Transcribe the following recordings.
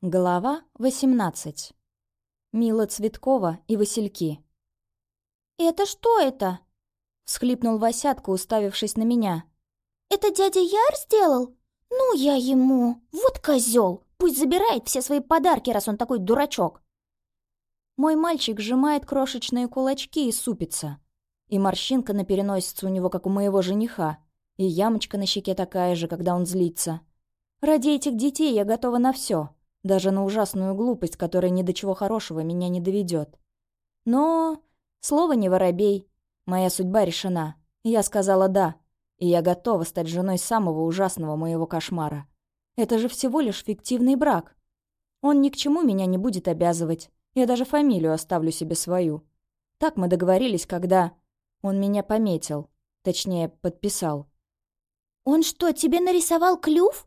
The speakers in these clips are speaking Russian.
Глава 18. Мила Цветкова и Васильки. «Это что это?» — всхлипнул Васятка, уставившись на меня. «Это дядя Яр сделал? Ну, я ему. Вот козел. Пусть забирает все свои подарки, раз он такой дурачок». Мой мальчик сжимает крошечные кулачки и супится. И морщинка на переносице у него, как у моего жениха. И ямочка на щеке такая же, когда он злится. Ради этих детей я готова на все даже на ужасную глупость, которая ни до чего хорошего меня не доведет. Но слово не воробей. Моя судьба решена. Я сказала «да», и я готова стать женой самого ужасного моего кошмара. Это же всего лишь фиктивный брак. Он ни к чему меня не будет обязывать. Я даже фамилию оставлю себе свою. Так мы договорились, когда... Он меня пометил. Точнее, подписал. «Он что, тебе нарисовал клюв?»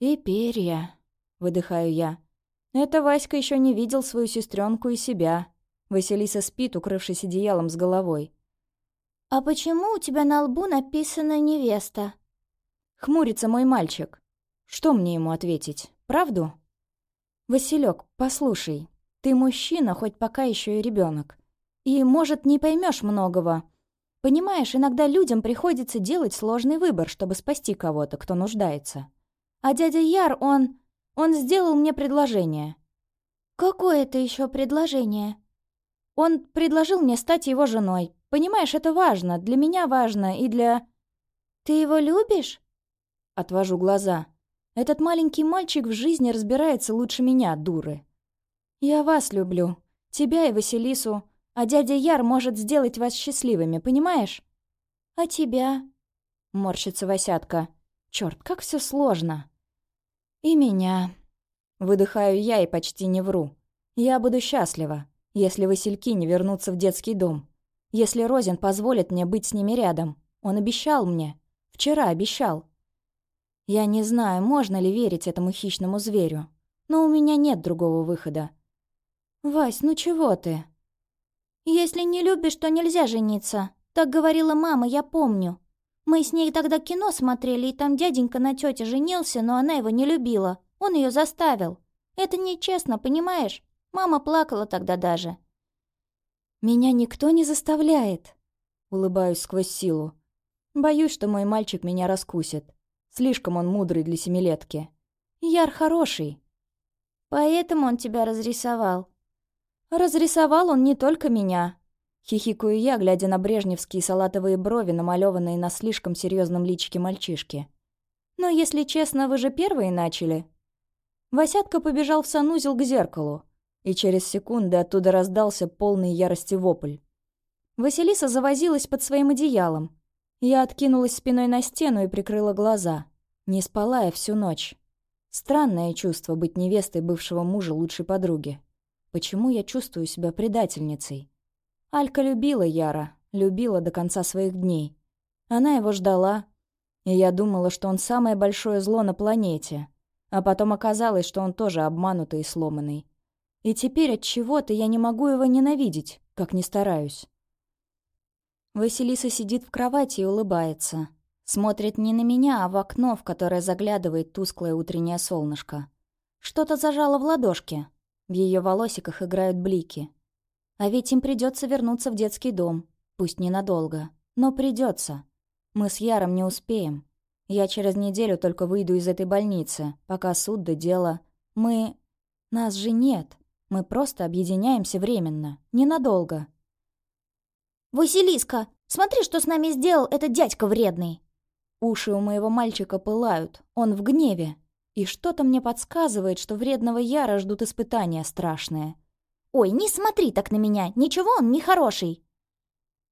«И перья», — выдыхаю я. Это Васька еще не видел свою сестренку и себя. Василиса спит, укрывшись одеялом с головой. «А почему у тебя на лбу написано «невеста»?» Хмурится мой мальчик. Что мне ему ответить? Правду? Василек, послушай, ты мужчина, хоть пока еще и ребенок. И, может, не поймешь многого. Понимаешь, иногда людям приходится делать сложный выбор, чтобы спасти кого-то, кто нуждается. А дядя Яр, он... Он сделал мне предложение». «Какое это еще предложение?» «Он предложил мне стать его женой. Понимаешь, это важно. Для меня важно и для...» «Ты его любишь?» Отвожу глаза. «Этот маленький мальчик в жизни разбирается лучше меня, дуры. Я вас люблю. Тебя и Василису. А дядя Яр может сделать вас счастливыми, понимаешь?» «А тебя?» Морщится Васятка. Черт, как все сложно. «И меня». Выдыхаю я и почти не вру. Я буду счастлива, если Васильки не вернутся в детский дом. Если Розин позволит мне быть с ними рядом. Он обещал мне. Вчера обещал. Я не знаю, можно ли верить этому хищному зверю. Но у меня нет другого выхода. «Вась, ну чего ты?» «Если не любишь, то нельзя жениться. Так говорила мама, я помню. Мы с ней тогда кино смотрели, и там дяденька на тете женился, но она его не любила. Он ее заставил. Это нечестно, понимаешь? Мама плакала тогда даже. «Меня никто не заставляет», — улыбаюсь сквозь силу. Боюсь, что мой мальчик меня раскусит. Слишком он мудрый для семилетки. Яр хороший. Поэтому он тебя разрисовал. Разрисовал он не только меня, Хихикаю я, глядя на брежневские салатовые брови, намалеванные на слишком серьезном личике мальчишки. «Но, если честно, вы же первые начали». Васятка побежал в санузел к зеркалу, и через секунды оттуда раздался полный ярости вопль. Василиса завозилась под своим одеялом. Я откинулась спиной на стену и прикрыла глаза. Не спала я всю ночь. Странное чувство быть невестой бывшего мужа лучшей подруги. Почему я чувствую себя предательницей? Алька любила Яра, любила до конца своих дней. Она его ждала, и я думала, что он самое большое зло на планете. А потом оказалось, что он тоже обманутый и сломанный. И теперь от чего-то я не могу его ненавидеть, как ни стараюсь. Василиса сидит в кровати и улыбается. Смотрит не на меня, а в окно, в которое заглядывает тусклое утреннее солнышко. Что-то зажало в ладошке. В ее волосиках играют блики. А ведь им придется вернуться в детский дом. Пусть ненадолго. Но придется. Мы с Яром не успеем. Я через неделю только выйду из этой больницы, пока суд до дела. Мы... Нас же нет. Мы просто объединяемся временно. Ненадолго. «Василиска, смотри, что с нами сделал этот дядька вредный!» Уши у моего мальчика пылают. Он в гневе. И что-то мне подсказывает, что вредного Яра ждут испытания страшные. «Ой, не смотри так на меня, ничего он не хороший!»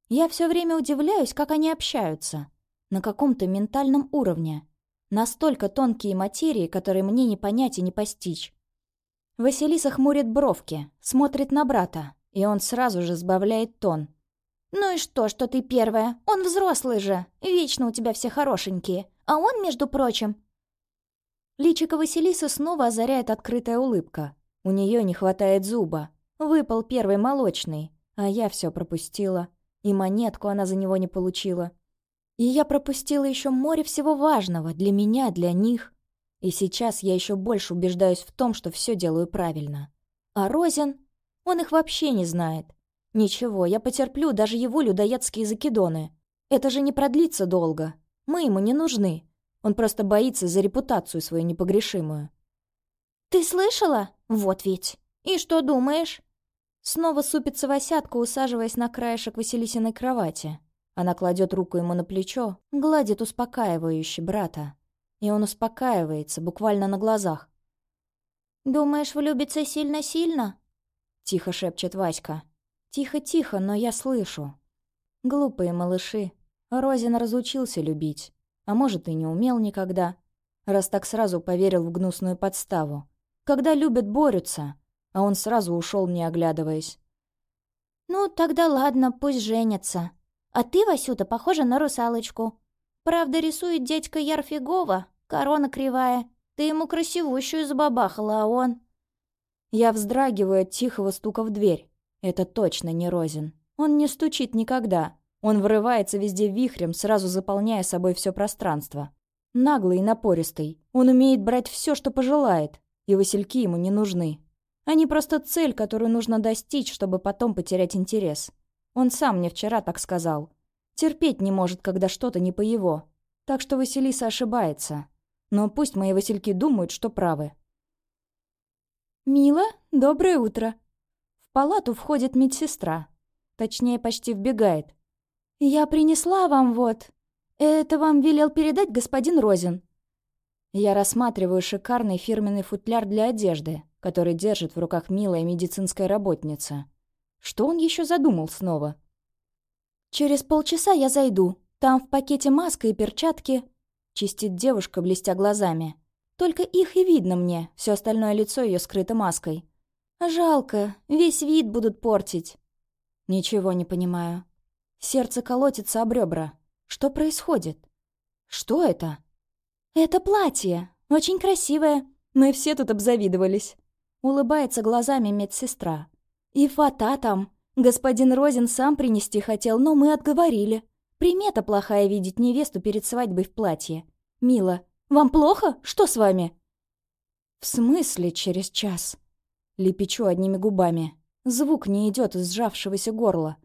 Я все время удивляюсь, как они общаются. На каком-то ментальном уровне. Настолько тонкие материи, которые мне не понять и не постичь. Василиса хмурит бровки, смотрит на брата, и он сразу же сбавляет тон. «Ну и что, что ты первая? Он взрослый же. Вечно у тебя все хорошенькие. А он, между прочим...» Личико Василисы снова озаряет открытая улыбка. У нее не хватает зуба. Выпал первый молочный, а я все пропустила. И монетку она за него не получила. И я пропустила еще море всего важного для меня, для них. И сейчас я еще больше убеждаюсь в том, что все делаю правильно. А Розин? Он их вообще не знает. Ничего, я потерплю даже его людоедские закидоны. Это же не продлится долго. Мы ему не нужны. Он просто боится за репутацию свою непогрешимую. «Ты слышала? Вот ведь. И что думаешь?» Снова супится Васятка, усаживаясь на краешек Василисиной кровати. Она кладет руку ему на плечо, гладит успокаивающе брата. И он успокаивается, буквально на глазах. «Думаешь, влюбится сильно-сильно?» Тихо шепчет Васька. Тихо-тихо, но я слышу. Глупые малыши. Розин разучился любить. А может, и не умел никогда. Раз так сразу поверил в гнусную подставу. Когда любят, борются. А он сразу ушел, не оглядываясь. «Ну, тогда ладно, пусть женятся. А ты, Васюта, похожа на русалочку. Правда, рисует дядька Яр фигово, корона кривая. Ты ему красивущую забабахала, а он...» Я вздрагиваю от тихого стука в дверь. Это точно не Розин. Он не стучит никогда. Он врывается везде вихрем, сразу заполняя собой все пространство. Наглый и напористый. Он умеет брать все, что пожелает. И васильки ему не нужны. Они просто цель, которую нужно достичь, чтобы потом потерять интерес. Он сам мне вчера так сказал. Терпеть не может, когда что-то не по его. Так что Василиса ошибается. Но пусть мои васильки думают, что правы. «Мила, доброе утро!» В палату входит медсестра. Точнее, почти вбегает. «Я принесла вам вот. Это вам велел передать господин Розин». Я рассматриваю шикарный фирменный футляр для одежды, который держит в руках милая медицинская работница. Что он еще задумал снова? «Через полчаса я зайду. Там в пакете маска и перчатки», — чистит девушка, блестя глазами. «Только их и видно мне, все остальное лицо ее скрыто маской. Жалко, весь вид будут портить». Ничего не понимаю. Сердце колотится об ребра. Что происходит? Что это? Это платье. Очень красивое. Мы все тут обзавидовались. Улыбается глазами медсестра. И фата там. Господин Розин сам принести хотел, но мы отговорили. Примета плохая видеть невесту перед свадьбой в платье. Мила, вам плохо? Что с вами? В смысле через час? Лепечу одними губами. Звук не идет из сжавшегося горла.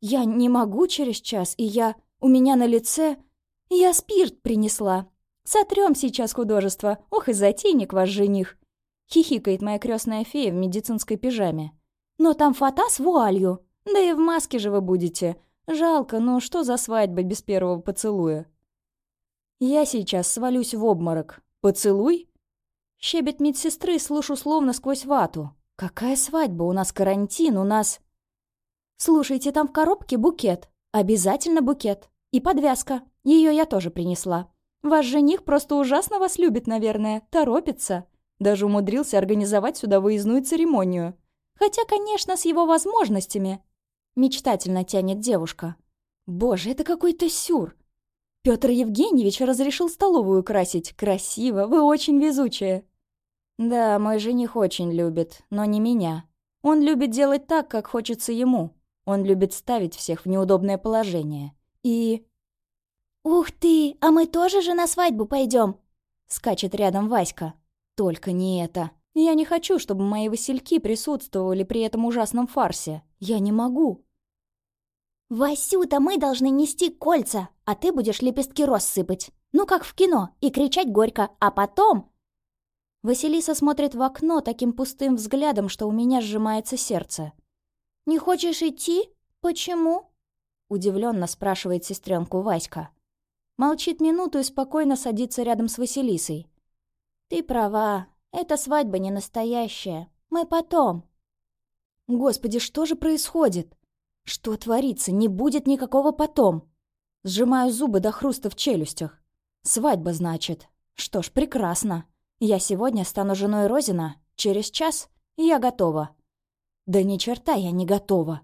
Я не могу через час, и я... У меня на лице... Я спирт принесла. Сотрем сейчас художество. Ох и затейник ваш жених. Хихикает моя крестная фея в медицинской пижаме. Но там фата с вуалью. Да и в маске же вы будете. Жалко, ну что за свадьба без первого поцелуя? Я сейчас свалюсь в обморок. Поцелуй? Щебет медсестры слышу словно сквозь вату. Какая свадьба? У нас карантин, у нас... «Слушайте, там в коробке букет. Обязательно букет. И подвязка. Ее я тоже принесла. Ваш жених просто ужасно вас любит, наверное. Торопится. Даже умудрился организовать сюда выездную церемонию. Хотя, конечно, с его возможностями». Мечтательно тянет девушка. «Боже, это какой-то сюр. Петр Евгеньевич разрешил столовую красить. Красиво, вы очень везучая». «Да, мой жених очень любит, но не меня. Он любит делать так, как хочется ему. Он любит ставить всех в неудобное положение. И... «Ух ты, а мы тоже же на свадьбу пойдем? Скачет рядом Васька. «Только не это. Я не хочу, чтобы мои васильки присутствовали при этом ужасном фарсе. Я не могу». «Васюта, мы должны нести кольца, а ты будешь лепестки роз сыпать. Ну, как в кино, и кричать горько, а потом...» Василиса смотрит в окно таким пустым взглядом, что у меня сжимается сердце. «Не хочешь идти? Почему?» Удивленно спрашивает сестренку Васька. Молчит минуту и спокойно садится рядом с Василисой. «Ты права. Эта свадьба не настоящая. Мы потом». «Господи, что же происходит? Что творится? Не будет никакого потом». Сжимаю зубы до хруста в челюстях. «Свадьба, значит. Что ж, прекрасно. Я сегодня стану женой Розина. Через час я готова». Да ни черта я не готова.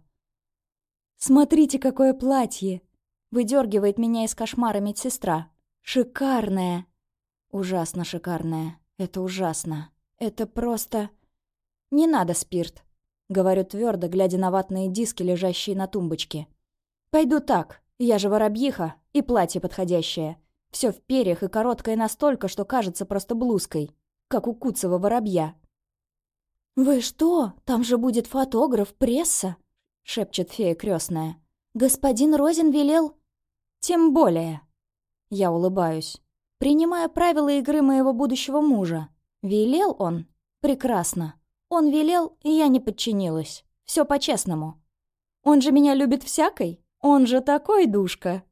«Смотрите, какое платье!» Выдергивает меня из кошмара медсестра. «Шикарное!» «Ужасно шикарное. Это ужасно. Это просто...» «Не надо спирт», — говорю твердо, глядя на ватные диски, лежащие на тумбочке. «Пойду так. Я же воробьиха, и платье подходящее. Все в перьях и короткое настолько, что кажется просто блузкой, как у куцого воробья. «Вы что? Там же будет фотограф, пресса!» — шепчет фея крестная. «Господин Розин велел...» «Тем более...» Я улыбаюсь. Принимая правила игры моего будущего мужа. Велел он? Прекрасно. Он велел, и я не подчинилась. Все по-честному. Он же меня любит всякой. Он же такой душка.